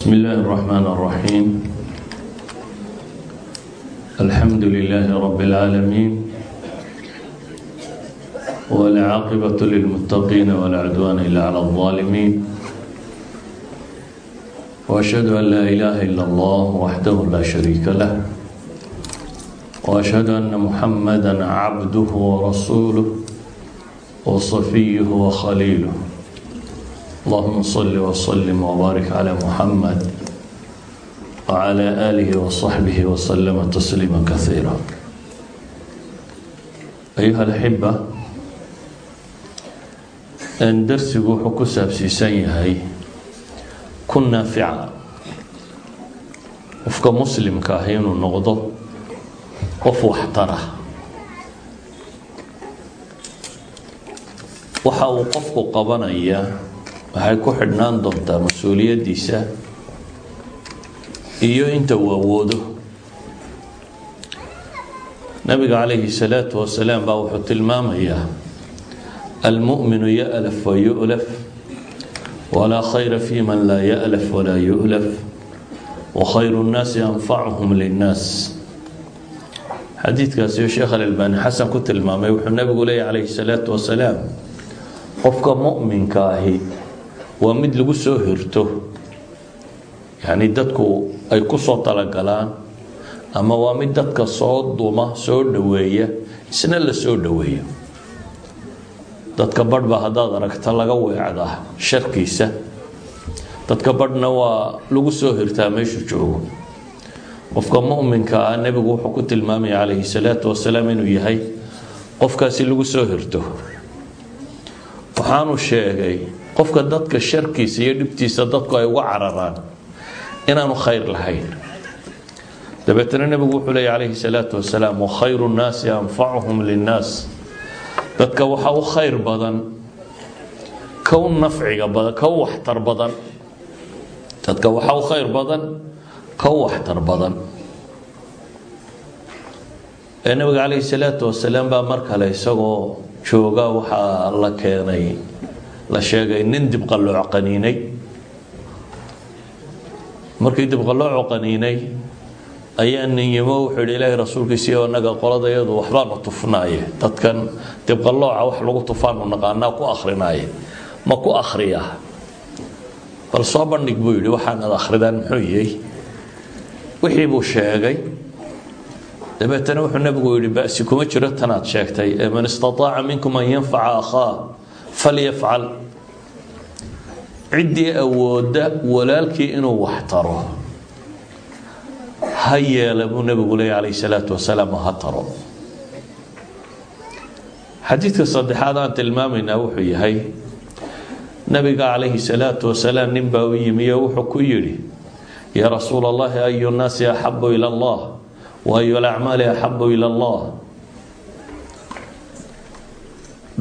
بسم الله الرحمن الرحيم الحمد لله رب العالمين والعاقبة للمتقين والعدوان إلا على الظالمين وأشهد أن لا إله إلا الله وحده لا شريك له وأشهد أن محمدا عبده ورسوله وصفيه وخليله allahuma صل wslim wbaarik على محمد وعلى آله وصحبه وسلم tasliima kaiira ayuha alxiba darsigu wuxuu ku saabsiisan yahay ku naafica. Qofka muslimka ah inuu noqdo qof waxtara waxa uu qofku qabanaya waxay ku xidhnaan doontaa mas'uuliyaddiisa iyo inta uu awoodo. Nabiga calayhi salaatu wasalaam baa wuxuu tilmaamayaa almu'minu ya'laf wa yu'laf walaa khayra fi man laa ya'laf walaa yu'laf wa khayru nnaasi anfacuhum linnaas. Xadiidkaasi sheekh alalbaani xasan ku tilmaamay wuxuu nabigu leeyahy calayhi salaatu wasalaam qofka mu'minka ahi waa mid lagu soo hirto yacni dadku ay ku soo talagalaan ama waa mid dadka soo duma soo dhoweeya isna la soo dhoweeyo. Dadka badhba haddaad aragta laga weecdaa sharkiisa dadka badhna waa lagu soo hirtaa meeshuu joogo. Qofka mu'minka ah nebigu wuxuu ku tilmaamaya calayhi salaatu wasalaam inuu yahay qofkaasi lagu soo hirto waxaanu sheegay qofka dadka sharkiisa iyo dhibtiisa dadku ay uga cararaan inaanu khayr lahayn. Dabeetana nebigu wuxuu leeya calayhi salaatu wasalaam wakhayru nnaasi anfacuhum linnaas. Dadka waxa u khayr badan kow nafciga badan kow waxtar badan. Dadka waxa u khayr badan kow waxtar badan. Ee nebiga calayhi salaatu wasalaam baa mar kale isagoo jooga waxaa la keenay la sheegay nin dibqallooc qaniinay. Markii dibqalloocu qaniinay ayaa nin yimo wuxuu yidhi ilaahay rasuulkiisiiyo annaga qoladayadu waxbaanu tufnaaye. Dadkan dibqallooca wax lagu tufaanu naqaanaa ku akrinaaye ma ku akhriya. Bal soo bandhig buu yidhi waxaanad akhridaan muxuu yahay wixii buu sheegay. Dabeetana wuxuu nabigu yidhi basi kuma jiro tanaad sheegtay. Ee man istataaca minkum an yanfaca akhaa falyafcal ciddii awooda walaalkii inuu wax taro ha yeela buu nabigu leeya calayh salaatu wasalaam ha taro xadiidka saddexaad aan tilmaamaynaa wuxuu yahay nabiga calayhi salaatu wasalaam nin baa u yimi wuxuu ku yidhi yaa rasuula allahi ayu nnaasi axabu ila allah waayu alacmaali axabu ila allah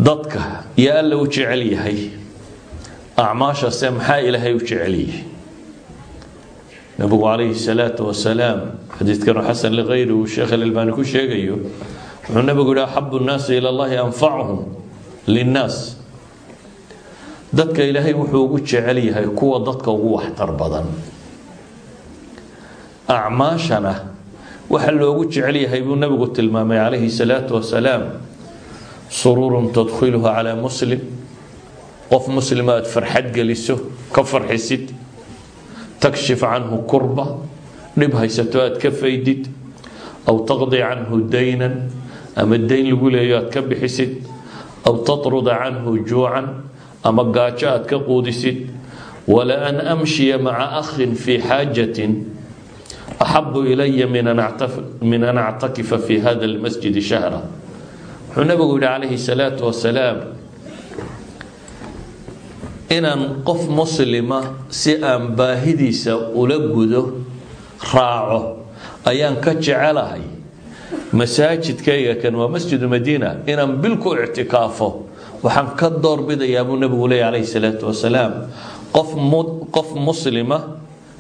dadka iyo alla u jecel yahay. Acmaashase maxaa ilaahay u jecel yahay? Nabigu calayhi salaatu wasalaam xadiidkanu xasan likayri uu sheekh alalbaani ku sheegayo wuxuu nabigu yihi axabu nnaasi ila allahi anfacuhum linnaas. Dadka ilaahay wuxuu ugu jecel yahay kuwa dadka ugu waxtar badan. Acmaashana waxa loogu jecel yahay buu nabigu tilmaamay calayhi salaatu wasalaam suruurun tadkhiluha calaa muslim. Qof muslima aad farxad geliso ka farxisid takshif canhu kurba dhib haysato aad ka faydid aw taqdi canhu daynan ama dayn lagu leeyo aad ka bixisid aw tatruda canhu juucan ama gaajo aad ka quudisid wala an amshiya maca akhin fii xaajatin axabu ilaya min an actakifa fi hada lmasjidi shahra wuxuu nabigu yihi calayhi salaatu wasalaam inaan qof muslima si aan baahidiisa ula gudo raaco ayaan ka jecelahay. Masaajidkayga kan waa masjidu madiina inaan bil ku ictikaafo waxaan ka doorbidayaa buu nabigu leeya calayhi salaatu wasalaam. Qof muslima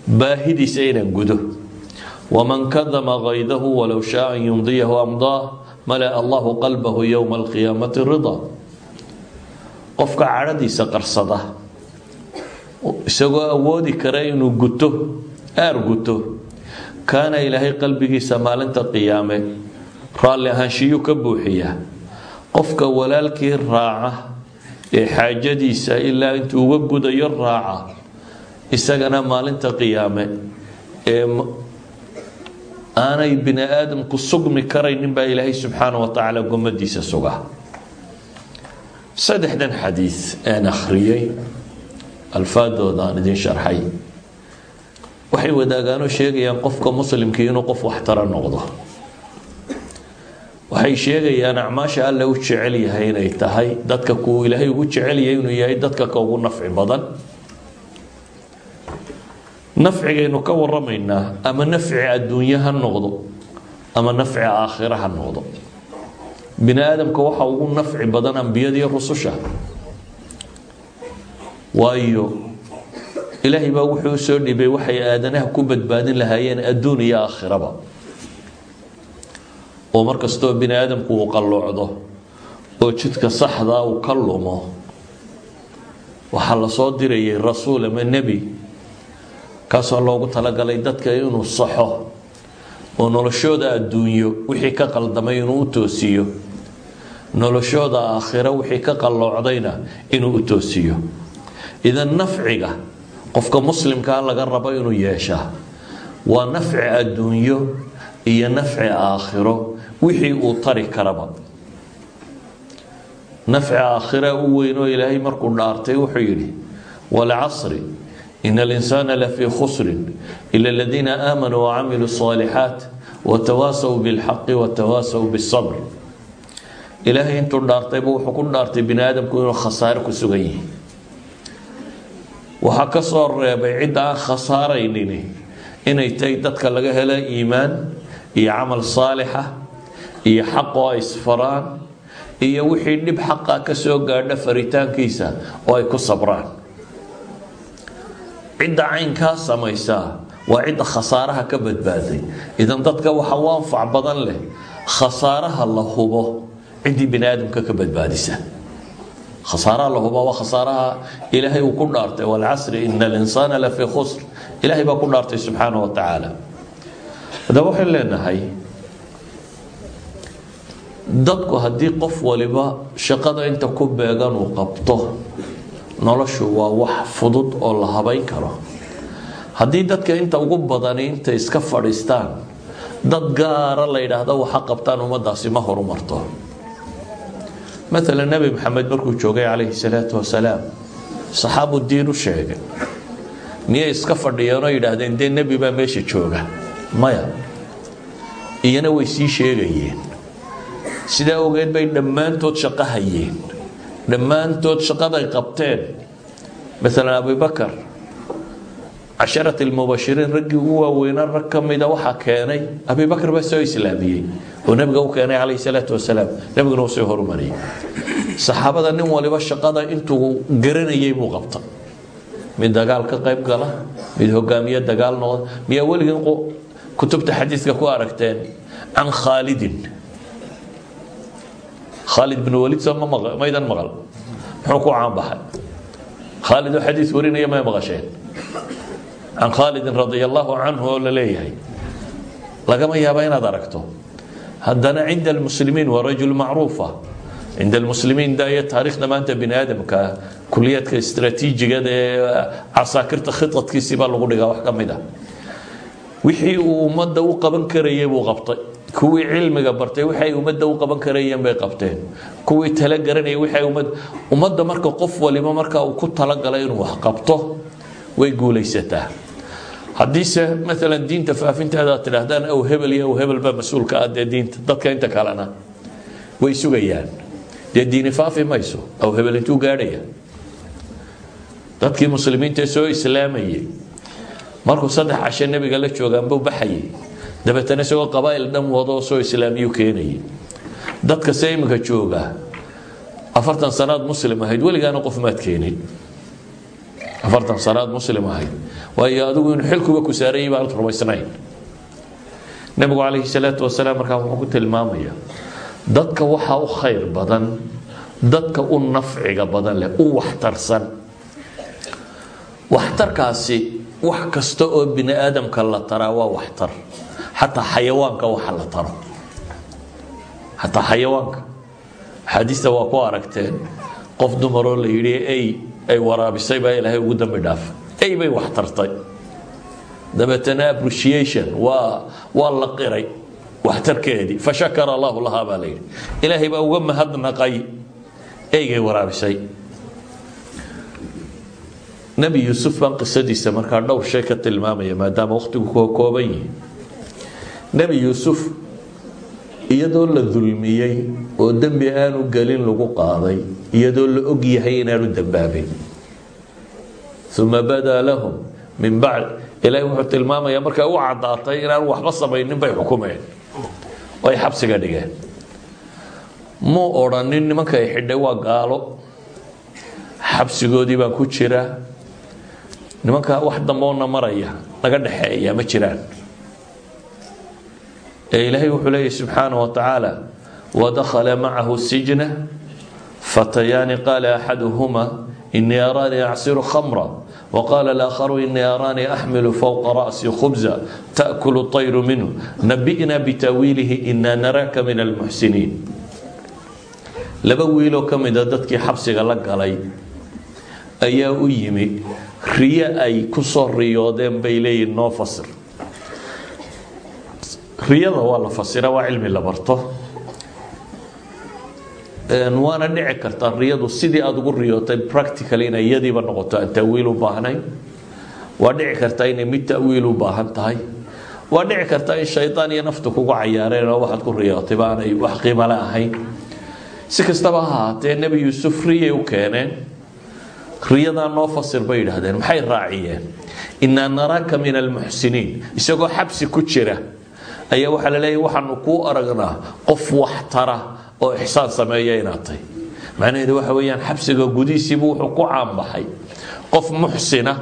baahidiisa inaan gudo. Wman kadama kaydahu walow shaa an yumdiyahu amdaa malaa allahu qalbahu yowma alqiyaamati rida. Qofka cadhadiisa qarsada isagoo awoodi kara inuu guto aar guto kaana ilaahay qalbigiisa maalinta qiyaame raalli ahaanshiyuu ka buuxiyaa qofka walaalkii raaca ee xaajadiisa ilaa intuu uga gudayo raaca isagana maalinta qiyaame ee aanay bini aadamku sugmi karaynin baa ilaahay subxaana wa tacaala gomadiisa suga saddexdan xadiid aan akhriyey alfaadooda aan idin sharxay. Waxay wadaagaanoo sheegayaan qofka muslimkii inuu qof waxtara noqdo. Waxay sheegayaan acmaasha alle u jecel yahay inay tahay dadka kuu ilaahay ugu jecel yahay inuu yahay dadka ka ugu nafci badan nafcigaynu ka waramaynaa ama nafci adduunye ha noqdo ama nafci aakhira ha noqdo. Bini aadamka waxa ugu nafci badan ambiyadii rususha. Waayo ilaahay baa wuxuu soo dhibay waxay aadanaha ku badbaadin lahaayeen adduun iyo aakhiraba. Oo markastoo bini aadamku uu qalloocdo oo jidka saxdaa uu ka lumo waxaa la soo dirayay rasuul ama nebi kaasoo loogu talagalay dadka inuu saxo oo noloshooda adduunyo wixii ka qaldamay inuu u toosiyo. Noloshooda aakhiro wixii ka qalloocdayna inuu u toosiyo. Idan nafciga qofka muslimkaa laga rabo inuu yeeshaa waa nafci adduunyo iyo nafci aakhiro wixii uu tari karaba. Nafci aakhira u weynoo ilaahay markuu dhaartay wuxuu yidhi walcasri in alinsaana lafii khusrin ila aladiina aamanuu wacamiluu الصaalixaat watawaasaw biاlxaqi watawaasaw biالsabr ilaahay intuu dhaartayba wuxuu ku dhaartay bini aadamku inuu khasaare ku sugan yihi waxaa ka soo reebay cidda aan khasaaraynini inay tahay dadka laga helo iimaan iyo camal saalixa iyo xaqoo ay isfaraan iyo wixii dhib xaqa ka soo gaadha faritaankiisa oo ay ku sabraan cidda caynkaa samaysaa waa cidda khasaaraha ka badbaaday. Idan dadka waxa u badan leh khasaaraha la hubo ciddii aadamka ka badbaadisa. Khasaaraha la hubo waa khasaaraha ilaahay uu ku dhaartay walcasri ina alinsaana lafii khusr. Ilaahay baa ku dhaartay subxaana wa tacaala. Haddaba waxaynu leenahay dadku haddii qof waliba shaqada inta ku beegan uu qabto noloshu waa wax fudud oo la habayn karo. Haddii dadka inta ugu badani inta iska fadhiistaan dad gaara la yidhaahdo waxa qabtaan ummadaasi ma horumarto. Maalan nebi maxamed markuu joogay calayhi salaatu wasalaam saxaabu diin u sheegay miyay iska fadhiyeenoo yidhaahdeen dee nebi baa meesha jooga? Maya. Iyana way sii sheegayeen. Sidaa ogeed bay dhammaantood shaqo hayeen dhammaantood shaqaday qabteen. Maalan abibakar casharat almubashiriin raggii ugu waaweynaa rag ka mida waxaa keenay abibakar baa soo islaamiyey oo nebiga u keenay calayhi salaatu wasalaam. Nebiguna uu horumariyey saxaabada nin waliba shaqada intuu garanayay buu qabta. Mid dagaal ka qayb gala mid hogaamiye dagaal noqda. Miyaa weligin kutubta xadiiska ku aragteen can khaalidin khaalid bin waliid soo maydan maqal. Muxuu ku caanbaxay khaalid oo xadiis warinaya may maqasheen can khaalidin radia oo la leeyahay. Lagama yaaba inaad aragto haddana cinda almuslimiin waa rajul macruufa cinda almuslimiin daayo taariikhda maanta bini aadamka kuliyaadka istraatiijigada ee casaakirta khidadkiisii baa lagu dhigaa wax ka ah. Wixii uu ummadda u qaban karayay buu qabtay kuwii cilmiga bartay waxay ummadda u qaban karayeen bay qabteen. Kuwii tala garanayay waxay ummad ummadda marka qof waliba marka uu ku talagalay inuu wax qabto way guulaysataa. Haddiise maalan diinta faafinteeda aad tidhaahdaan aw hebel iyo aw hebel baa mas'uulka ah diinta dadka inta kalena. Way sugayaan. Dee diini faafi mayso? Aw hebel intuu gaadhaya. Dadkii muslimiinta soo islaamayay markuu saddex cashe nebiga la joogaanbuu baxayay dabeetana isagoo qabaa'il dhan wadoo soo islaamiyu keenayay. Dadka se jooga afartan sanaad muslim ahayd weligaana qof maad keenin. Afartan sanaad muslim ahayd. Waayo adigu inuu xilkuba ku saarayay baan rumaysnayn. Nebigu calayhi salaatu wasalaam markaa wuxuu ku tilmaamaya dadka waxaa u khayr badan dadka u nafciga badan leh u waxtarsan. Waxtarkaasi wax kasta oo bini aadamka la taraa waa waxtar xataa xayawaanka waxa la taro. Xataa xayawaanka. Axaadiista waa ku aragteen qof dumaroo la yidhi ey ay waraabisay baa ilaahay ugu dambi dhaafa ey bay wax tartay. Dabeetana appreciation waa waa la qiray waxtarkeedii fashakara allahu lahaa baa la yidhi. Ilaahay baa uga mahadnaqay eygay waraabisay. Nebi yuusuf baan qisadiisa markaa dhowr shay ka tilmaamaya maadaama wakhtigu koo kooban yihi nebi yuusuf iyadoo la dulmiyey oo dembi aanu gelin lagu qaaday iyadoo la og yahay inaanu dembaabin. Uma badaa lahum min bacd ilaahay wuxuu tilmaamaya markay u caddaatay inaanu waxba samaynin bay xukumeen. Ay xabsiga dhigeen. Muu odhanin nimanka ay xidhay waa gaalo. Xabsigoodii baan ku jiraa nimanka wax damboona maraya naga dhexeeya ma jiraan ilaahay wuxuu leeya subxaanah wa tacaala wadakhala macahu sijna fatayaani qaala axaduhuma inii araanii acsiru khamra wqaala alakharu inii araanii axmilu fowqa ra'si khubza taakulu طayru minhu nabi'na bitaawiilihi inaa naraaka min almuxsiniin laba wiiloo ka mida ah dadkii xabsiga la galay ayaa u yimi riya ay ku soo riyoodeen bay leeyihiin noo fasir riyada waa la fasira waa cilmi la barto. Waana dhici kartaa riyadu sidii aada ugu riyootay practical inay iyadiiba noqoto aan tawiil u baahnayn. Waa dhici kartaa inay mid tawiil u baahan tahay. Waa dhici kartaa in shaydaan iyo naftu kugu cayaareen oo waxaad ku riyootay baanay wax qiimale ahayn. Si kastaba ha ahaatee nebi yuusuf riyay u keeneen. Riyadaa noo fasir bay yidhaahdeen maxay raaciyeen? Inaa naraaka min almuxsiniin isagoo xabsi ku jira ayaa waxaa la leeyahy waxaanu kuu aragnaa qof wax tara oo ixsaan sameeya inaad tahay. Macnaheedu waxa weeyaan xabsiga gudihiisiibu wuxuu ku caanbaxay qof muxsina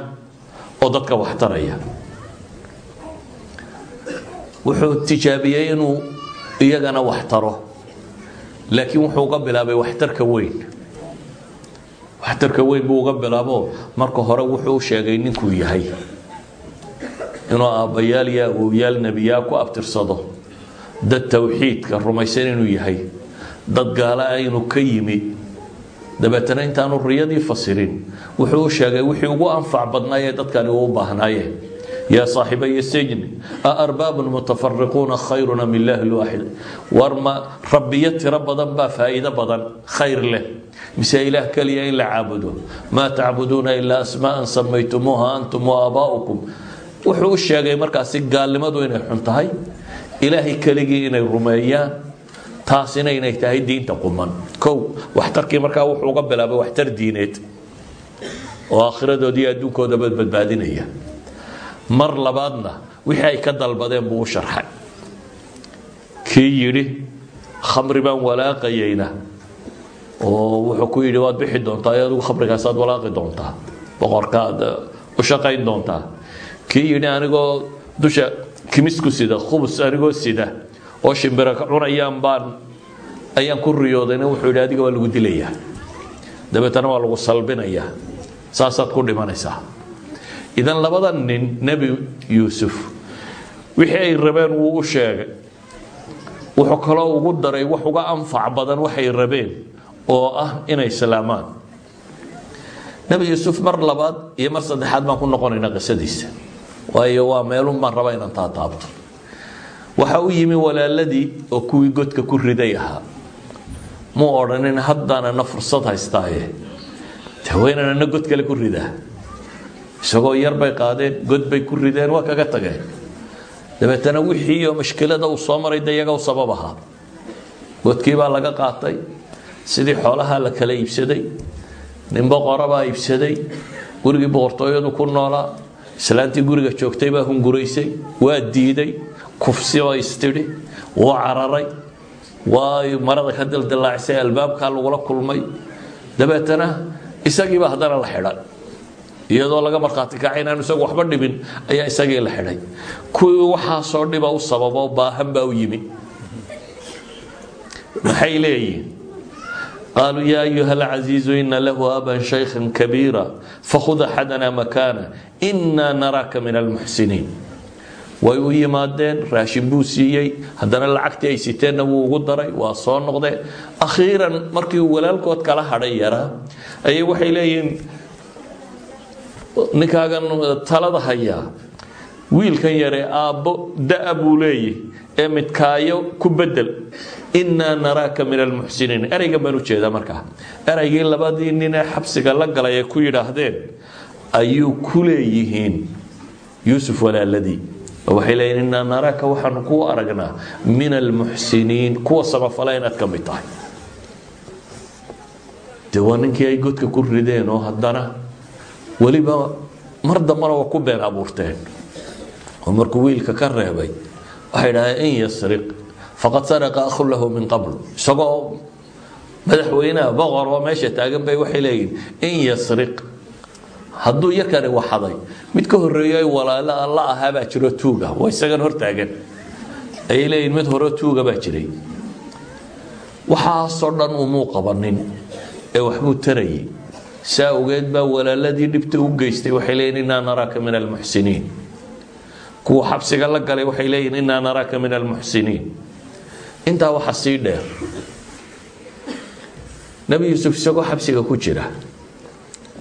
oo dadka wax taraya. Wuxuu tijaabiyey inuu iyagana wax taro. Laakiin wuxuu uga bilaabay waxtarka weyn. Waxtarka weyn buu uga bilaabo marka hore wuxuu sheegay ninkuu yahay inuu aabbayaal iyo awowyaal nebiyaa ku abtirsado. Dad towxiidka rumaysan inuu yahay. Dad gaala ah inuu ka yimi. Dabeetana intaanu riyadii fasirin. Wuxuu u sheegay wixii ugu anfac badnaayee dadkani uu u baahnaayeen yaa saaxibaya sijni aarbaabun mutafariquuna khayruna min illaahi lwaaxid. War ma rabbiyo tiro badan baa faa'iido badan khayr leh. Mise ilaah keliya in la caabudo? Maa tacbuduuna ilaa asmaa'an samaytumuuha antum waaaba'ukum wuxuu u sheegay markaasi gaalnimadu inay xun tahay ilaahay keligii inay rumeeyaan taasina inay tahay diinta quman. Kow waxtarkii markaa wuxuu uga bilaabay waxtar diineed oo aakhiradoodii adduunkoodaba badbaadinaya. Mar labaadna wixii ay ka dalbadeen buu u sharxay. Kii yidhi khamri baan walaaqayayna oo wuxuu ku yidhi waad bixi doontaa adigu khamrigaasaad walaaqi doontaa. Boqorkaad u shaqayn doontaa kii yidhi anigoo dusha kimisku sida khubus anigoo sida. Oo shimbira cunayaan baan ayaan ku riyoodayna wuxuu yidhi adiga waa lagu dilayaa. Dabeetana waa lagu salbinayaa saasaad ku dhimanaysaa idan labada nin nebi yuusuf wixii ay rabeen wuu u sheegay. Wuxuu kaloo ugu daray wax uga anfac badan waxay rabeen oo ah inay islaamaan nebi yuusuf mar labaad iyo mar saddexaad baan ku noqonaynaa qisadiisa waayo waa meelun baan rabaa inaan taataabto. Waxa u yimi walaaladii oo kuwii godka ku riday ahaa. Muu odhanin haddaanana fursad haystaaye. Haweenanana god kale ku ridaa. Isagoo yar bay qaadeen god bay ku rideen waa kaga tageen dabeetana wixii oo mashkilada uu soo maray de iyaga u sabab ahaa. Godkii baa laga qaatay sidii xoolaha la kala iibsaday nin boqora baa iibsaday gurigii boqortooyadu ku noolaa islaantii guriga joogtay baa hunguraysay waa diiday kufsi oo istidhi wuu cararay waa marada ka dildilaacisay albaabkaa lagula kulmay. Dabeetana isagiiba haddana la xidhay iyadoo laga markhaati kaca inaanu isagu waxba dhibin ayaa isagii la xidhay. Kuwii waxaasoo dhiba u sababo baahan baa u yimi. Maxay leeyihiin qaaluu yaa ayuha alcaziizu ina lahu aban shaykhan kabiira fakhud axadana makaana inaa naraaka min almuxsiniin way u yimaadeen raashin buu siiyey haddana lacagtii ay siteenna wuu ugu daray waa soo noqdeen akhiiran markii uu walaalkood kala hadhay yaraa ayay waxay leeyihiin ninkaagan talada hayaa wiilkan yare aabbo da buu leeyahy ee midkaayo ku bedel inaa naraaka min almuxsiniin ereygan baan u jeedaa markaa. Ereygii labadii nin ee xabsiga la galay ay ku yidhaahdeen ayuu ku leeyihiin yuusuf walaaladii. Waxay leeyihiin inaa naraaka waxaanu kuu aragnaa min almuxsiniin kuwa samafala inaad ka waa ninkii ay godka ku rideen oo haddana weliba mar dambana waa ku been abuurteen. Oo wiilka ka reebay waxay dhahdeen in yasriq faqad saraqa akhun lahu min qabl. Isagoo madaxweynaha boqor oo meesha taagan bay waxay leeyihiin in yasriq hadduu yarkani waxaday mid ka horeeyo ay walaalo alla ahaabaa jiro tuuga waa isagan hortaagan ayay leeyihiin mid hore tuuga baa jiray. Waxaasoo dhan umuu qabanin ee waxbuu tarayay. Saa ogeed baa walaaladii dhibta u geystay waxay leeyihiin inaa naraaka min almuxsiniin kuwa xabsiga la galay waxay leeyihiin inaa naraaka min almuxsiniin. Intaa waxa sii dheer nebi yuusuf isagoo xabsiga ku jira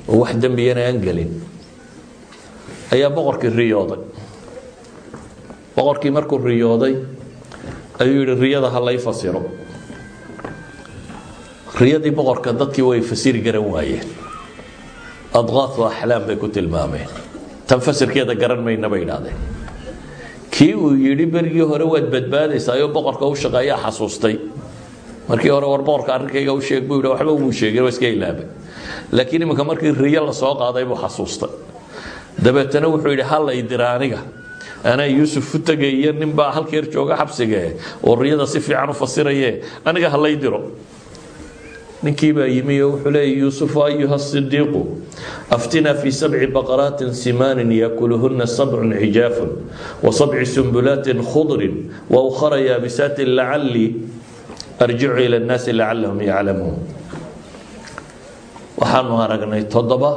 oo wax dembiyana aan gelin ayaa boqorkii riyooday. Boqorkii markuu riyooday ayuu yidhi riyada ha lay fasiro. Riyadii boqorka dadkii way fasiri garan waayeen. Adqaatu axlaam bay ku tilmaameen. Tan fasirkeeda garan mayna bay idhaahdeen kii uu yidhi berigii hore waad badbaadaysaa oo boqorka u shaqeeyaa xasuustay. Markii hore war boqorka arrinkayga u sheeg buu yidhi waxba uu sheegay waa iska ilaabay. Laakiin iminka markii riyo la soo qaaday buu xasuustay. Dabeetana wuxuu yidhi halla idira aniga? Anaa yuusuf u tegaya ninbaa halkeer jooga xabsigee oo riyada si fiican u fasiraye aniga halay diro ninkii baa yimi oo wuxuu leeya yuusufu ayuha sidiiqu aftinaa fii sabci baqaraatin simaanin yaakuluhuna sabcun cijaafun wa sabci sumbulaatin khudrin wa ukhara yaabisaatin lacallii arjicu ila nnaasi lacallahum yaclamuun waxaanu aragnay toddoba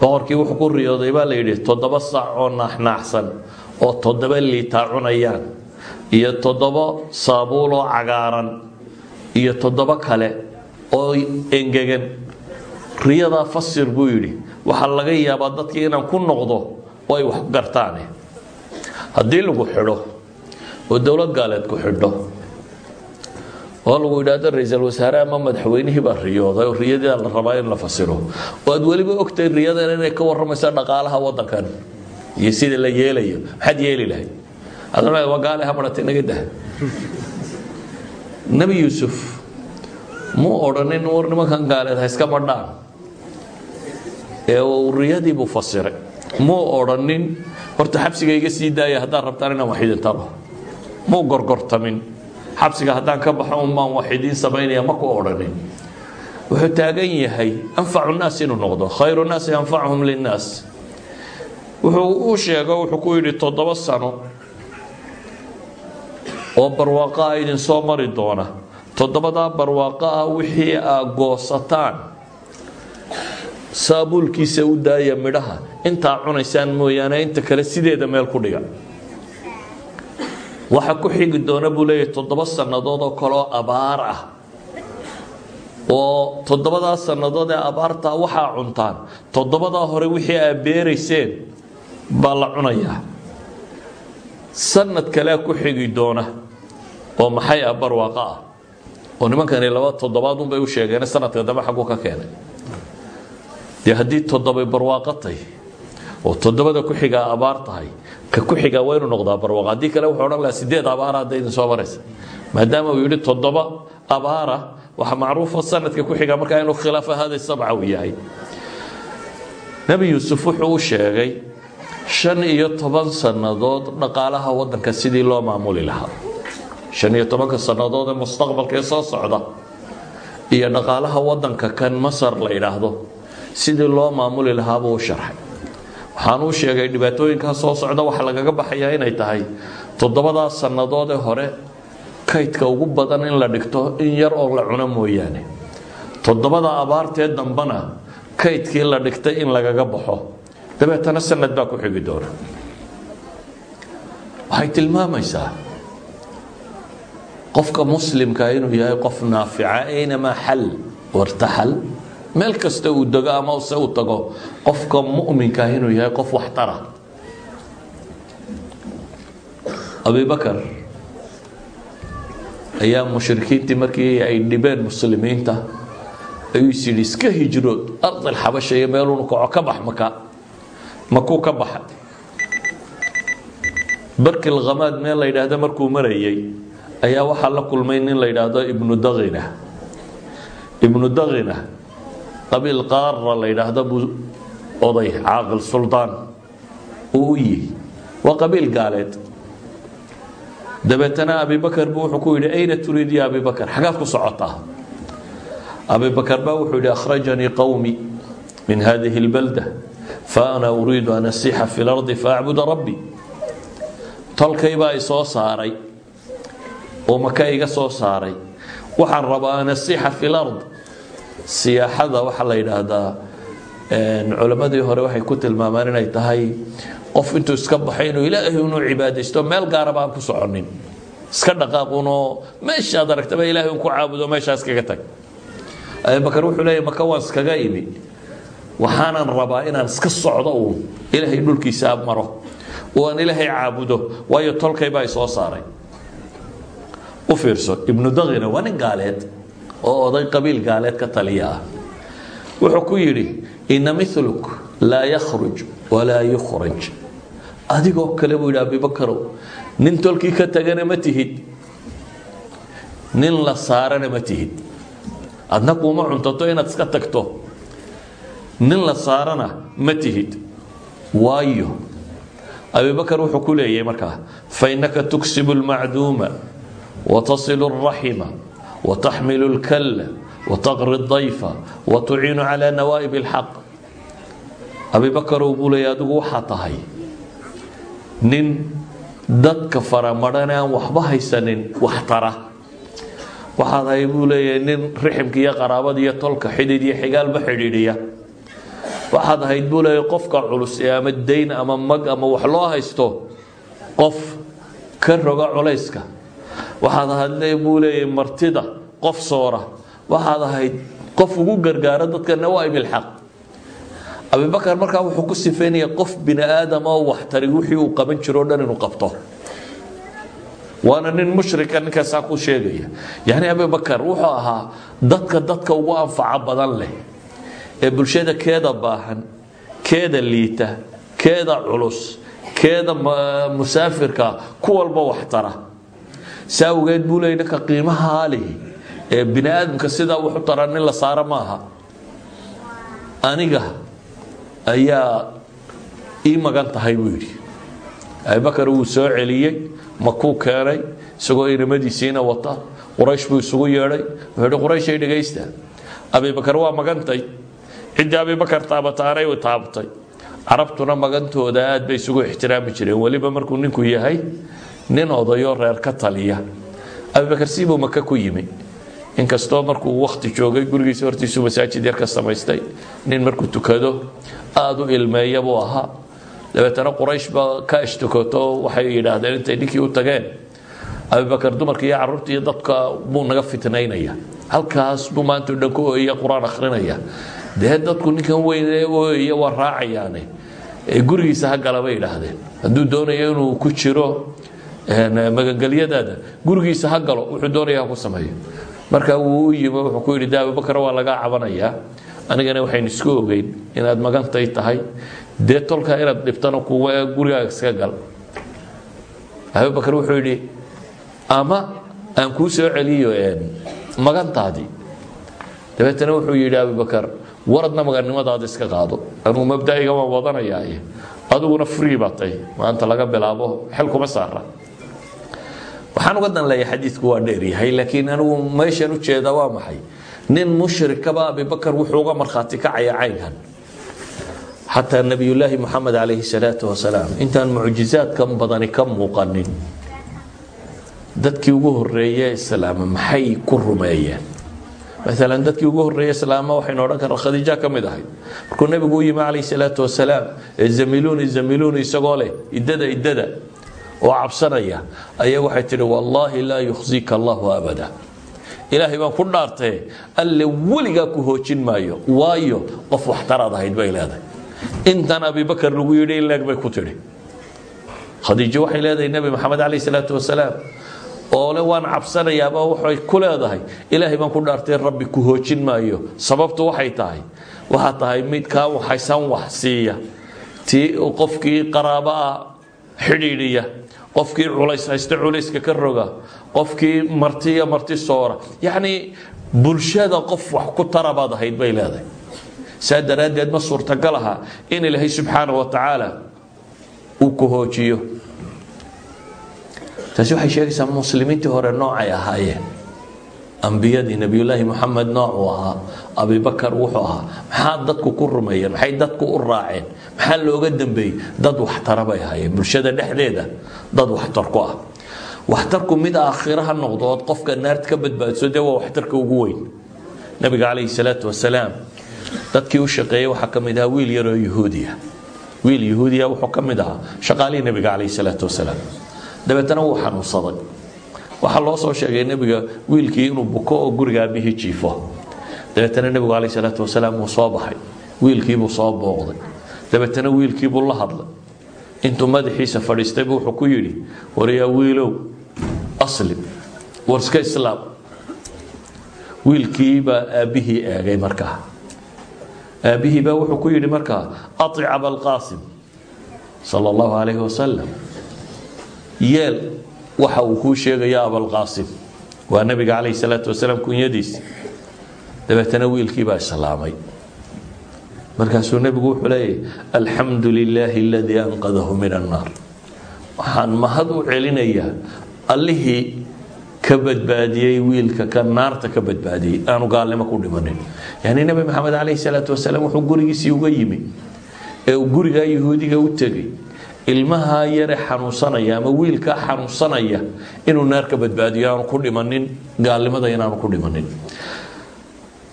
boqorkii wuxuu ku riyooday baa la yidhi toddoba sac oo naaxnaaxsan oo toddoba liitaa cunayaan iyo toddoba saabuul oo cagaaran iyo toddoba kale oo engegan riyadaa fasir buu yidhi waxaa laga yaabaa dadkii inaan ku noqdo oo ay wax gartaane haddii lagu xidho oo dowlad gaaleed ku xidho oo lagu yidhaahdo ra'iisul wasaare ama madaxweynihii baa riyooday oo riyadaa la rabaa in la fasiro oo aad weliba ogtahay riyadan inay ka warramayso dhaqaalaha wadankan iyo sida la yeelayo. Maxaad yeeli lahayd? Adna waa gaale hamarata naga dah nebi yuusuf muu odhanin war nimankan gaaleed ha iska madhaan ee uu riyadii buu fasiray muu odhanin horta xabsiga iga sii daaya haddaad rabtaan inaan wax idin taro muu gorgortamin xabsiga haddaan ka baxo un baan wax idiin samaynaya ma ku odhanin wuxuu taagan yahay anfacu oo barwaaqo ah idin soo mari doona. Toddobadaa barwaaqo ah wixii aa goosataan. Saabuulkiisa u daaya midhaha. Intaa cunaysaan mooyaane inta kale sideeda meel ku dhiga. Waxa ku xigi doona buu leeyahay toddoba sannadood oo kaleoo abaar ah. Oo toddobadaa sannadood ee abaartaa waxaa cuntaan. Toddobadaa hore wixii aa beerayseen baa la cunayaa. Sanad kalea ku xigi doona oo maxay ah barwaaqo ah. Oo nimankani laba toddobaad unbay u sheegeen sanadka dambe xaggu ka keenay. Dee haddii toddobay barwaaqo oo toddobada ku xigaa abaar tahay ka ku xigaa waa noqdaa barwaaqo haddii kale wuxuu odhan sideed abaara hadday idin soo maraysa. Maadaama uu yidhi toddoba abaara waxaa macruufa sanadka ku xigaa markaa inuu khilaafa hada sabca yahay. Nebi yuusuf wuxuu sheegay shan iyo toban sannadood dhaqaalaha wadanka sidii loo maamuli lahaa shan iyo tobanka sannadood ee mustaqbalka soo socda iyo dhaqaalaha wadanka kan masar la yidhaahdo sidii loo maamuli lahaa buu u sharxay. Waxaan u sheegay dhibaatooyinkaa soo socda waxa lagaga baxayaa inay tahay toddobadaa sannadood ee hore kaydka ugu badan in la dhigto in yar oo la cuno mooyaane. Toddobada abaartee dambana kaydkii la dhigtay in lagaga baxo. Dabeetana sanad baa ku xigi doona. Waxay tilmaamaysaa qofka muslimka inuu yahay qof naafica aynamaa xal wartaxal meel kasta uu dego ama se uu tago qofka mu'minka inuu yahay qof waxtara abibakar ayaa mushrikiintii markii ay dhibeen muslimiinta ayuu is yidhi iska hijrood ardal xabasha iyo meelunu kaco ka bax maka makuu ka baxa. Barkil khamaad meel la yidhaahdo markuu marayay ayaa waxaa la kulmay nin la yidhaahdo ibnu dakhina ibnu dakhina qabiil qaara la yidhaahdo buu oday caaqil suldaan uu u yihi qabiil gaaleed. Dabeetana abibakar buu wuxuu ku yidhi ayna turiid ya abibakar xagaad ku socotaa abibakar baa wuxuu yidhi akhrajanii qowmi min hadihi اlbalda faana uriidu an asixa fi اlardi faacbuda rabbi. Tolkay baa isoo saaray oo maka iga soo saaray. Waxaan rabaa an asixa fi lard siyaaxada waxaa la yidhaahdaa culammadii hore waxay ku tilmaamaan inay tahay qof intuu iska baxay inuu ilaahay inuu cibaadaysto meel gaaraba aan ku soconin. Iska dhaqaaqunoo meeshaad aragtaba ilahay un ku caabudo meeshaas kaga tag. Abubakar wuxuu leeyahy maka waan iskaga imi. Waxaanan rabaa inaan iska socdo uun. Ilaahay dhulkiisa maro. Oo aan ilaahay caabudo waayo u fiirso. Ibnu dakhina waa nin gaaleed oo oday qabiil gaaleed ka taliya ah. Wuxuu ku yidhi ina miluk laa yakhruj walaa yukhraj adigoo kale buu yidhi abibakarow nin tolkii ka tagana ma tihid. Nin la saarana ma tihid. Adna kuuma cuntato inaad iska tagto. Nin la saarana ma tihid. Waayo. Abibakar wuxuu ku leeyahay markaa fainaka tuksibu lmacduuma watasilu اraxima wataxmilu اlkalla wataqri اdayfa watuciinu calى nawaa'ib اlxaq abibakarow buu leeyahy adigu waxaa tahay nin dadka faramadhane aan waxba haysanin wax tara waxaad ahay buu leeyahay nin riximka iyo qaraabada iyo tolka xidid iyo xigaalba xidhiidhiya waxaad ahayd buu leeyahay qofka culus ee ama dayn ama mag ama wax loo haysto qof ka roga culayska waxaad ahayd buu martida qof soora. Waxaad ahayd qof ugu gargaara dadka nawaa'ib ilxaq abibakar markaa wuxuu ku sifeynaya qof bini aadam oo waxtari wixii uu qaban jiro o dhan inuu qabto. Waana nin mushrika ninkaasaa ku sheegaya. Yacni abibakar wuxuu ahaa dadka dadka ugu anfaco badan leh ee bulshada keeda baahan keeda liita keeda culus keeda musaafirka ku walba waxtara saa awgeed buu leeyay ninka qiimaha lihi ee bini aadamka sidaa wuxu tara nin la saaro maaha. Aniga ayaa ii magan tahay buu yidhi. Abibakar wuu soo celiyey makuu keenay isagoo inamadiisiina wata. Quraysh buu isugu yeedhay. Wuxuu hi qurayshay dhegaysta. Abibakar waa magantay. Ciddii abibakar taabataanay taabatay carabtuna magantooda aad bay isugu ixtiraami jireen. Weliba markuu ninku yahay nin odayo reer ka taliya. Abibakar siibuu maka ku yimi. Inkastoo markuu wakti joogay gurigiisa hortiisuu masaajid yar ka samaystay nin markuu tukado aada u ilmeeya buu ahaa. Dabeetana quraysh baa ka ishtukoto waxay yidhaahdeen intay ninkii u tageen. Abibakar dumarka iyo carruurta dadka buu naga fitnaynaya. Halkaas buu maanta dhan ku ooya qur'aan akhrinaya. Dadku ninkan weyn ee ooya waa raacayaane. Ee gurigiisa ha gala bay yidhaahdeen doonayo inuu ku jiro magangelyadaada. Gurigiisa ha galo wuxuu doonaya ha ku sameeyo. Marka wuu u wuxuu ku yidhi de abibakar waa lagaa cabanayaa. Anigana waxaynu isku ogeyn inaad magantay tahay. Dee inaad dhibtano kuwa gurigaaga iska gal. Abibakar wuxuu yidhi ama aan kuu soo celiyo magantaadii. Dabeetana wuxuu yidhi abibakar waradna magannimadaada iska qaado. Anuu mabdaiga waan wadanayaaye adiguna free baa maanta laga bilaabo xel kuma saara waxaan uga dan leeyahay xadiidku waa dheeryahay laakiin anigu meeshaan u jeedaa waa maxay? Nin mushrikaba abibakar wuxuu uga markhaati kacaya caynkan xataa nabiyullaahi moxamed calayhi salaatu wasalaam intaan mucjizaadkan badani ka muuqanin dadkii ugu horeeye islaama maxay ku rumeeyeen? Maalan dadkii ugu horreeye islaama waxaynu odhan karna khadiija ka mid ahayd markuu nebigu u yimi calayh salaatu wasalaam ee zamiluuni zamiluuni isagoo leh iddada iddada oo cabsanaya ayaa waxay tidhi wallaahi laa yukhzika allahu abada. Ilaahay baan ku dhaartee alle weligaa ku hoojin maayo waayo qof waxtaraad ahayd bay leedahay. Intan abibakar lagu yidhi in leeg bay ku tidhi. Khadiijo waxay leedahay nebi maxamed calayh salaatu wasalaam oo le waan cabsanayaaba waxay ku leedahay. Ilaahay baan ku dhaartay rabbi ku hoojin maayo. Sababtu waxay tahay waxaa tahay mid kaa waxaysan wax siiya. Tii qofkii qaraabo ah xidhiidhiya qofkii culays haysta culayska ka roga. Qofkii martiya marti soora. Yacnii bulshada qof wax ku tarabaad ahayd bay leedahay. Saa daraaddeed ma suurtagal aha in ilaahay subxaana wa tacaala uu ku hoojiyo. Taasi waxay sheegaysaa muslimiintii hore noocay ahaayeen ambiyadii nebiyulaahi moxamed noocuu ahaa abibakar wuxuu ahaa. Maxaa dadku ku rumeeyeen maxay dadku u raaceen? Maxaa looga dambeeyey? Dad waxtara bay ahaayeen. Bulshada dhexdeeda dad waxtar ku ah. Waxtarku mid aakhira noqdo ood qofka naarta ka badbaadso dee waa waxtarka ugu weyn. Nabiga calayhi salaatu wasalaam dadkii u shaqeeyey waxaa ka mid ahaa wiil yaroo yahuudiya. Wiil yahuudiya wuxuu ka mid ahaa. Shaqaalihii nabiga calayhi salaatu wasalaam. Dabeetana wuu xanuunsaday waxaa loo soo sheegay nebiga wiilkii inuu buko oo guriga aabihii jiifo. Dabeetana nebigu calayh salaatu wasalaam wuu soo baxay. Wiilkiibuu soo booqday. Dabeetana wiilkiibuu la hadlay. Intuu madaxiisa fadhiistaybu wuxuu ku yidhi waryaa wiilow aslim war iska islaam wiilkiibaa aabbihii eegay markaa. Aabbihii baa wuxuu ku yidhi markaa aic abalqaasim sala allahu calayhi wasalam yeel waxa uu kuu sheegaya abalqaasim waa nabiga calayh salaatu wasalaam kunyadiis. Dabeetana wiilkii baa islaamay markaasuu nebigu wuxuu leeyahy alxamdu lilaahi anqadahu min annaar waxaan mahad u celinayaa allihii ka badbaadiyey wiilka ka naarta ka badbaadiyey aanu gaalnimo ku dhimanin. Yani nebi maxamed calayhi salaatu wasalaam wuxuu gurigiisii uga yimi ee uu gurigaa yahuudiga u tegey ilmahaa yare xanuunsanaya ama wiilkaa xanuunsanaya inuu naar ka badbaadiyo aanu ku dhimanin gaalnimada inaanu ku dhimanin.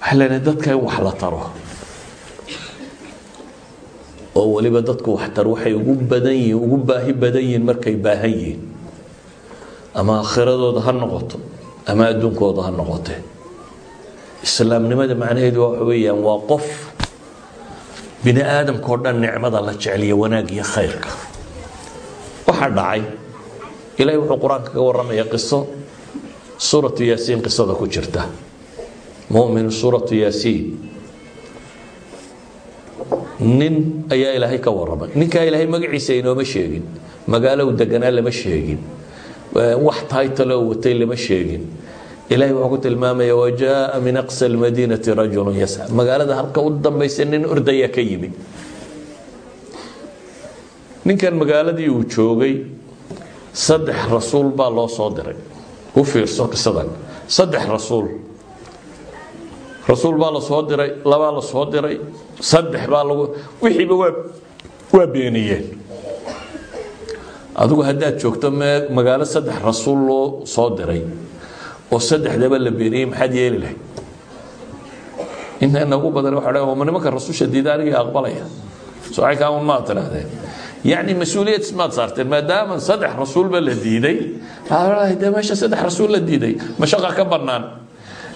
Waxaa leenahay dadka in wax la taro. Oo weliba dadku waxtar waxay ugu badan yihiin ugu baahi badan yihiin markay baahan yihiin. Ama aakhiradooda ha noqoto ama adduunkooda ha noqote. Islaamnimada macnaheedu waxa weeyaan waa qof bini aadamkao dhan nicmada la jeceliya wanaag iyo khayrka waxaa dhacay. Ilaahay wuxuu qur'aanka ka warramaya qiso. Suuratu yaasiin qisada ku jirta. Muminu suuratu yaasiin. Nin ayaa ilaahay ka warramay. Ninkaa ilaahay magaciisa inooma sheegin. Magaalow deganaa lama sheegin. Wax taytaloo watay lama sheegin. Ilahay wuxuu ku tilmaamaya wajaaa min aqsa almadiinati rajulu yasca magaalada halka u dambaysa nin ordaya ka yimid ninkan magaaladii uu joogay saddex rasuul baa loo soo diray. U fiirso qisadan. Saddex rasuul. Rasuul baa la soo diray labaa la soo diray saddex baa lagu wixiiba waa waa beeniyeen. Adigu haddaad joogto magaalo saddex rasuul loo soo diray oo saddexdaba la beeniyey maxaad yeeli lahay inta inagu badan ma nimanka rasuusha diida anigii aqbalaya? Socay kaamun maad tidhaahdeen yacni mas'uuliyad ismaad saarteen maadaama saddex rasuulba la diiday de meesha saddex rasuul la diiday mashaqa ka bannaan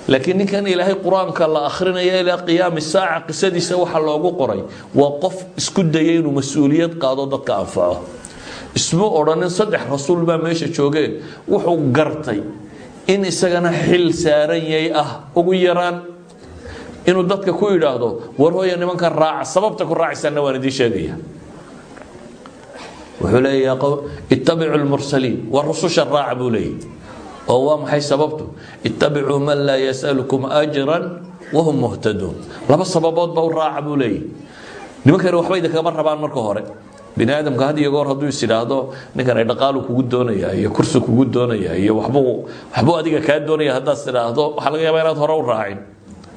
laakiin ninkan ilaahay qur'aanka la akrinaya ilaa qiyaami saaca qisadiisa waxa loogu qoray waa qof isku dayay inuu mas'uuliyad qaado dadka anfaco isma odhanin saddex rasuul baa meesha joogeen wuxuu gartay in isagana xil saaran yay ah ugu yaraan inuu dadka ku yidhaahdo war hooya nimankan raaca sababta ku raacaysaana waan idiin wuxuu leeya ittabicu lmursaliin waa rususha raaca buu leeyahy oo waa sababtu? Ittabicuu man laa yasalukum ajran wahum muhtaduun laba sababood ba u raaca buu leeyahy nimankani waxba idinkama rabaan marka hore. Bini aadamka had iyo goor hadduu is ninkan ay dhaqaalu kugu doonaya iyo kursi kugu doonaya iyo waxbuu waxbuu adiga kaa doonaya haddaad tidhaahdo waxaa laga yaabaa inaad hore u raacin.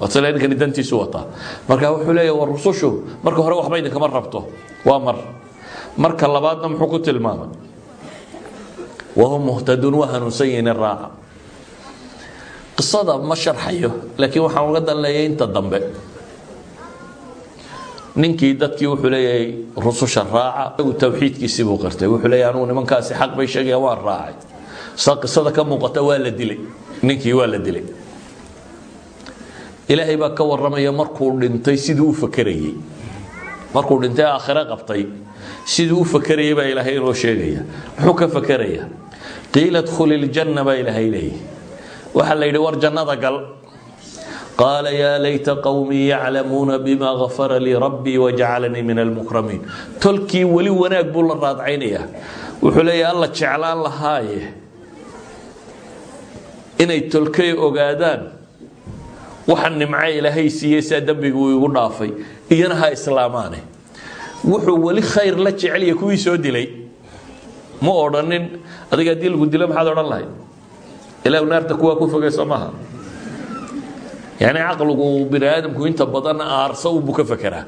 Wadsale ninkani dantiisu wataa. Marka wuxuu war rusushu marka hore waxba idinkama rabto. Waa mar marka labaadna muxuu ku tilmaamay? Wahum muhtaduun waa hanuunsan yihiin raaca. Qisada ma sharxayo laakiin waxaan uga danleeyay inta dambe. Ninkii dadkii wuxuu leeyahay rususha raaca igu tawxiidkiisii buu qirtay wuxuu leeyahay anugu nimankaasi xaq bay sheegayaan waan raacay. Sa qisada ka muuqata waa la dilay. Ninkii waa la dilay. Ilaahay baa ka warramaya markuu dhintay siduu u fakerayey markuu dhintay aakhiro qabtay siduu u fakerayay baa ilaahay inoo sheegaya. Muxuu ka fakeraya qiila dkhuli ljanna baa ilaahay leeyahy waxaa la yidhi war jannada gal. Qaala yaa layta qowmii yaclamuuna bima gafara lii rabbii wajacalanii min almukramiin tolkii weli wanaag buu la raadcaynaya wuxuu leeyahay alla jeclaan lahaaye inay tolkay ogaadaan. Waxa nimco ilaahay siiyey saa dembiga uu igu dhaafay. Iyana ha islaamaane wuxuu weli khayr la jecelya kuwii soo dilay. Ma odhanin adiga haddii lagu dilo maxaad odhan lahayd? Ilaah naarta kuwaa ku fogay soo yani caqligu bini aadamku inta badan aarsa unbuu ka fekeraa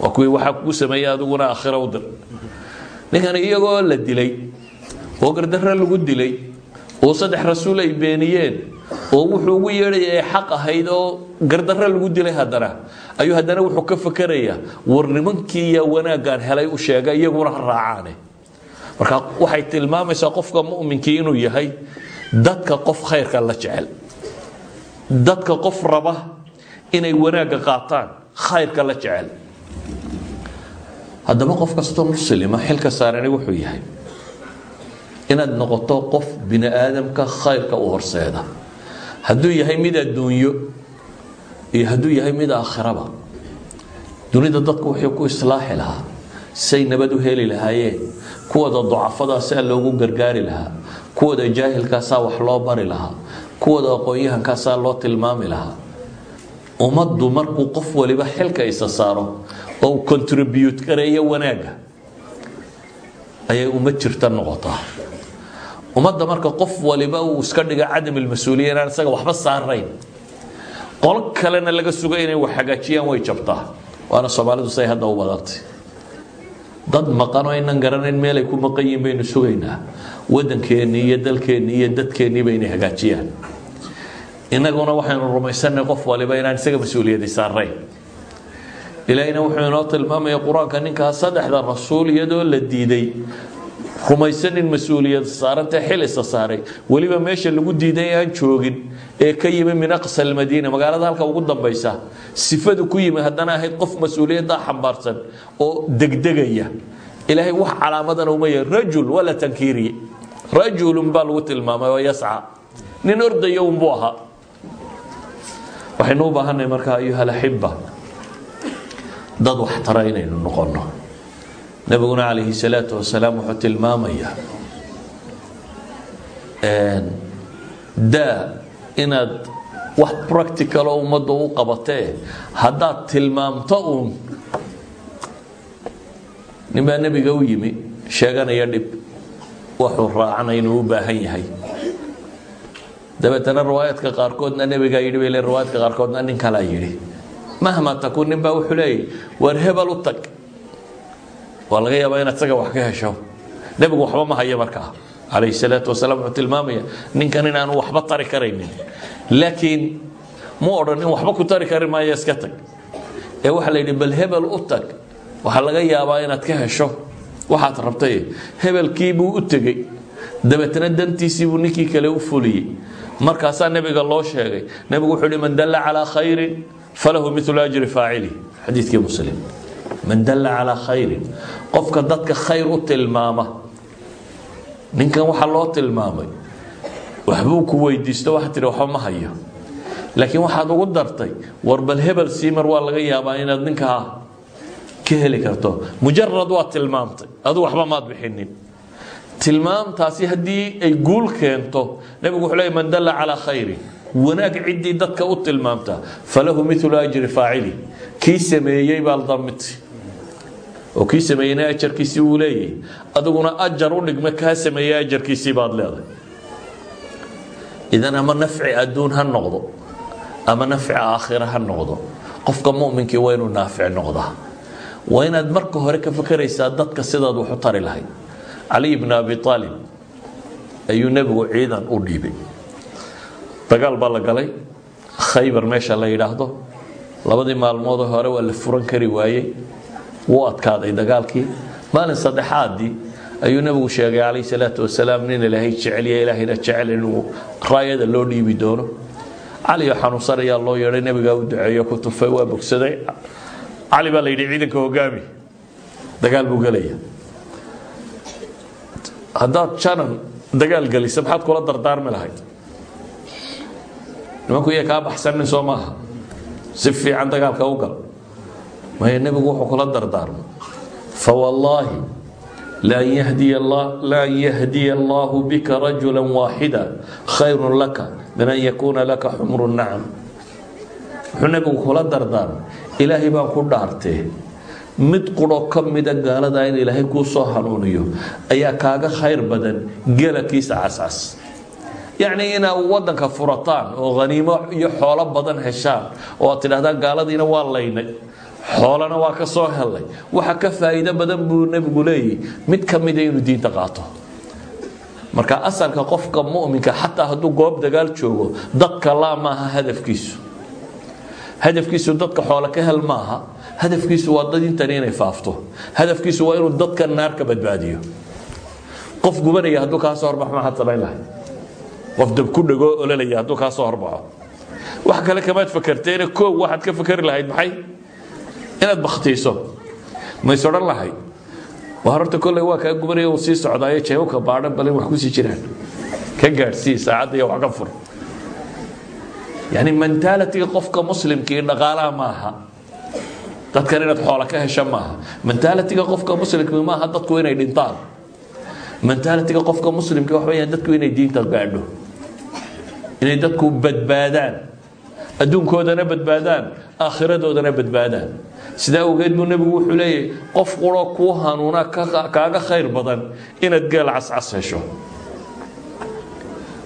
waa kuwii waxaa kugu sameeyey adiguna aakhira u dir. Ninkan iyagoo la dilay oo gardarre lagu dilay oo saddex rasuul ay beeniyeen oo wuxuu ugu yeedhaya ay xaq ahayd oo lagu dilay haddana ayuu haddana wuxuu ka fakerayaa war nimankii yaa wanaaggaan helay u sheega iyaguna ha raacaane. Marka waxay tilmaamaysaa qofka mu'minkii inuu yahay dadka qof khayrka la jecel. Dadka qof raba inay wanaagga qaataan khayrka la jecel. Haddaba qof kastoo muslima xilka saarani wuxuu yahay inaad noqoto qof bini aadamka khayrka u horseeda. Hadduu yahay mid adduunyo iyo hadduu yahay mid aakhiraba dunida dadku wuxuu ku islaaxi lahaa say nabad u heli lahaayeen kuwooda ducafadaasaa loogu gargaari lahaa kuwooda jaahilkaasaa wax loo bari lahaa kuwooda aqoon-yahankaasaa loo tilmaami lahaa. Ummaddu markuu qof waliba xilka isa saaro oo uu contribute gareeyo wanaagga ayay ummad jirta noqotaa. Ummadda marka qof waliba uu iska dhiga cadam ilmas-uuliya inaan isaga waxba saarayn qolo kalena laga suga inay wax hagaajiyaan way jabtaa. Waana soomaalidu say hadda u badantay dad maqanoo aynan garanayn meelay ku maqan yihiin baynu sugaynaa. Waddankeennii iyo dalkeennii iyo dadkeenniiba inay hagaajiyaan. Innaguna waxaynu rumaysanay qof waliba inaan isaga mas'uuliyadi saarayn ilaahina wuxuu inoo tilmaamaya qur'aanka ninkaa saddexda rasuul iyadoo la diiday rumaysanin mas'uuliyad saaranta xil isa saaray. Weliba meesha lagu diiday aan joogin ee ka yimi min aqsa almadiina magaalada halka ugu dambaysa sifadu ku yimi haddana ahayd qof mas'uuliyaddaa xambaarsan oo degdegaya. Ilaahay wax calaamadana uma yahay. Rajul wala tankiiriye rajulun baa lagu tilmaamay oo yasca. Nin ordaya unbuu ahaa. Waxaynu u baahanay markaa ayuha alaxiba dad wax tara inaynu noqono nabiguna calayhi salaatu wasalaam wuxuu tilmaamayaa daa inaad wax practicaloo ummadda u qabatee haddaad tilmaamto uun ninbaa nebiga u yimi sheeganaya dhib wuxuu raacana inuu u baahan yahay. Dabeetana riwaayaadka qaarkoodna nebigaa yidhi bay le riwaayaadka qaarkoodna nin kalaa yidhi. Mahma takuun nin baa wuxuu leeyahy waar hebel u tag waa laga yaabaa inaad isaga wax ka hesho. Nebigu waxba ma hayo markaa. Calayhi salaatu wasalaam wuxuu tilmaamaya ninkan inaanu waxba tari karaynin. Laakiin mu odhan in waxba ku tari kari maayo iska tag. Ee waxaa la bal hebel u tag. Waxaa laga yaabaa inaad ka hesho. Waxaad rabtay hebelkiibuu u tegey. Dabeetna dantiisiibuu ninkii kale u fuliyey. Markaasaa nebiga loo sheegay. Nebigu wuxuu hi man dalla calaa khayrin falahu milu ajri faacili xadiidkii muslim man dalla calaa khayrin. Qofka dadka khayr u tilmaama ninkan waxaa loo tilmaamay. Waxbuu ku weydiisto waxaa tihi waxba ma hayo laakiin waxaad ugu dartay war bal hebel siimar waa laga yaabaa inaad ninkaa ka heli karto. Mujarad waa tilmaamtay aduu waxba maad bixinin. Tilmaamtaasi haddii ay guul keento nebigu wuxuu leey man dalla calaa khayrin. Wanaag ciddii dadka u tilmaamta falahu milu ajri faacili. Kii sameeyey baa damid oo kii sameeyeyna ajarkiisii uu leeyahay adiguna ajar u dhigma kaa sameeyey ajarkiisii baad leedahay. Idan ama nafci adduun ha noqdo ama nafci aakhira ha noqdo qofka muminkii waa inuu naafic noqdaa. Marka hore ka fakeraysaa dadka sidaad wax u tari lahayd. Cali bn abi aalib ayuu nebigu ciidan u dhiibay. Dagaal baa la galay. Khaybar meesha la yidhaahdo. Labadii maalmood hore waa la furan kari waayey wuu adkaaday dagaalkii. Maalin saddexaadii ayuu nebigu sheegay calayhi salaatu wasalaam nin ilaahay jecelya ilaahayna jecel inuu raayada loo dhiibi doono. Cali oo xanuunsan ayaa loo yeedhay nebigaa u duceeyo ku tufay waa bogsaday. Cali baa la yidhi ciidanka hogaami dagaal buu gelaya haddaad janan dagaal gelisa maxaad kula dardaarmi lahayd? Nimanku iya kaa baxsanin soo maaha. Si fiican dagaalka u gal maya nebigu wuxuu kula dardaarmay fawallaahi lan yahdiya allahu bika rajula waaxida khayrun laka min an yakuuna laka xumru nacam. Wuxuu nebigu kula dardaarmay ilaahay baan ku dhaartee mid qurho ka mida gaalada in ilaahay kuu soo hanuuniyo ayaa kaaga khayr badan gelakiisa cascas yacnii inaa wadanka furataan oo haniimo iyo xoolo badan heshaan oo aad tidhahdaan gaaladiina waa laynay xoolana waa ka soo helay waxa ka faa'iido badan buu nebigu leeyahy mid ka mida inuu diinta qaato. Marka asalka qofka mu'minka xataa hadduu goob dagaal joogo dadka laa maaha hadafkiisu. Hadafkiisu dadka xoolo ka hel maaha. Hadafkiisu waa dad intani inay faafto. Hadafkiisu waa inuu dadka naar badbaadiyo. Qof gubanaya hadduu kaa soo horbax maxaad samayn lahay qof dab ku dhagoo ololaya hadduu kaa soo horbaxo. Wax kale kamaad fakerteene koow waxaad ka fakeri lahayd maxay inaad baktiiso mays odhan lahayd waa horta kolley waa kaa gubanaya sii socdaayo jeebabka baadhan balin wax ku sii jiraan. Ka gaadhsii saacadda iyo wax ka fur. Yani mentaalitiga qofka muslimkii dhaqaalaha maaha. Dadkan inaad xoola ka hesha maaha. Mentaalitiga qofka muslimkii maaha dadku inay dhintaan. Mentaalitiga qofka muslimkii waxa weyaan dadku inay diinta gaadho. Inay dadku badbaadaan adduunkoodana badbaadaan aakhiradoodana badbaadaan. Sidaa awgeed buu nebigu wuxuu leeyahy qof quro kuu hanuuna kaaga khayr badan inaad geel cascas hesho.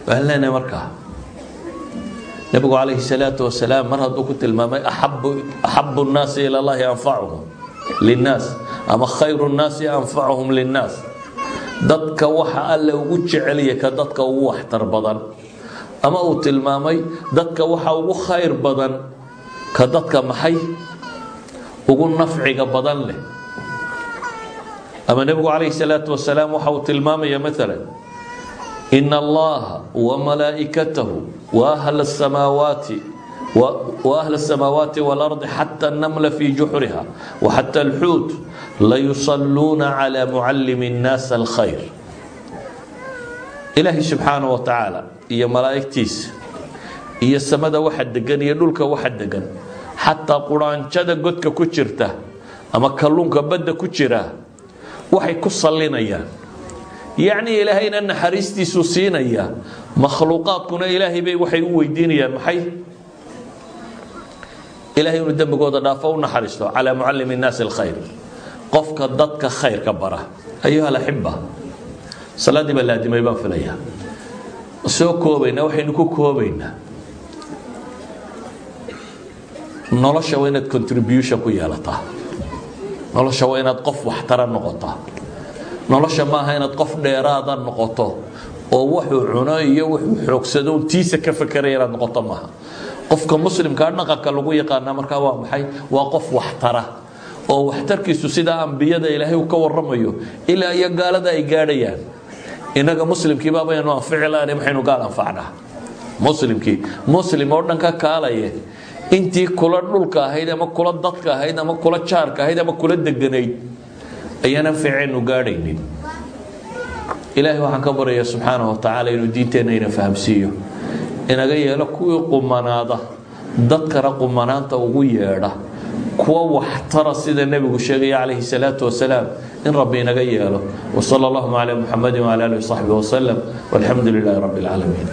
Waan leenahay markaa nebigu calayhi salaatu wasalaam mar hadduu ku tilmaamay axabu nnaasi ila llahi anfacuhum linnaas ama khayru nnaasi anfacuhum linnaas. Dadka waxa alle ugu jecelya ka dadka ugu waxtar badan ama uu tilmaamay dadka waxa ugu khayr badan ka dadka maxay ugu nafciga badan leh ama nebigu calayhi salaatu wasalaam waxa uu tilmaamaya maalan إن الله وملائكته وأهل السماوات وأهل السماوات والأرض حتى النمل في جحرها وحتى الحوت ليصلون على معلم الناس الخير إلهي سبحانه iyo malaaigtiis iyo samada waxa degan iyo dhulka waxa degan xataa quraanjada godka ku jirta ama kalluunka badda ku jira waxay ku salinayaan yacnii ilaahayna naxariistiisuu siinaya makhluuqaadkuna ilaahay bay waxay u weydiinayaan maxay? Ilahay inuu dembigooda dhaafo u naxariisto calaa mucallimi innaasi alkhayr. Qofka dadka khayrka bara ayuha alaxiba salaadii baa laadimay baan filayaa soo koobaynaa waxaynu ku koobaynaa nolosha waa inaad contribution ku yeelataa. Nolosha waa inaad qof waxtara noqotaa. Nolosha maaha inaad qof dheeraada noqoto oo wuxuu cuno iyo wuxuu xoogsado tiisa ka fakeraya inaad noqoto maaha. Qofka muslimkaa dhaqanka lagu yaqaana markaa waa maxay? Waa qof waxtara oo waxtarkiisu sidaa ambiyada ilaahay uu ka waramayo ilaa iyo gaalada ay gaadhayaan inaga muslimkiiba baynu anfici maxaynu gaal anfacnaa muslimkii muslim oo dhan ka kaalaye intii kula dhulka ahayd ama kula dadka ahayd ama kula jaarka ahayd ama kula deganayd ayaanan fiicaynu gaadhaynin. Ilaahay waxaan ka baraya subxaana wa inuu diinteenna ina fahamsiiyo. Inaga yeelo kuwii qumanaada dadkana qumanaanta ugu yeedha kuwa waxtara sida nebigu sheegaya calayhi salaatu wasalaam in rabbi inaga yeelo. Wasala allahuma calaa muxamadi wcala alihi wasaxbi wasalam walxamdu lilaahi rabbi alcaalamiin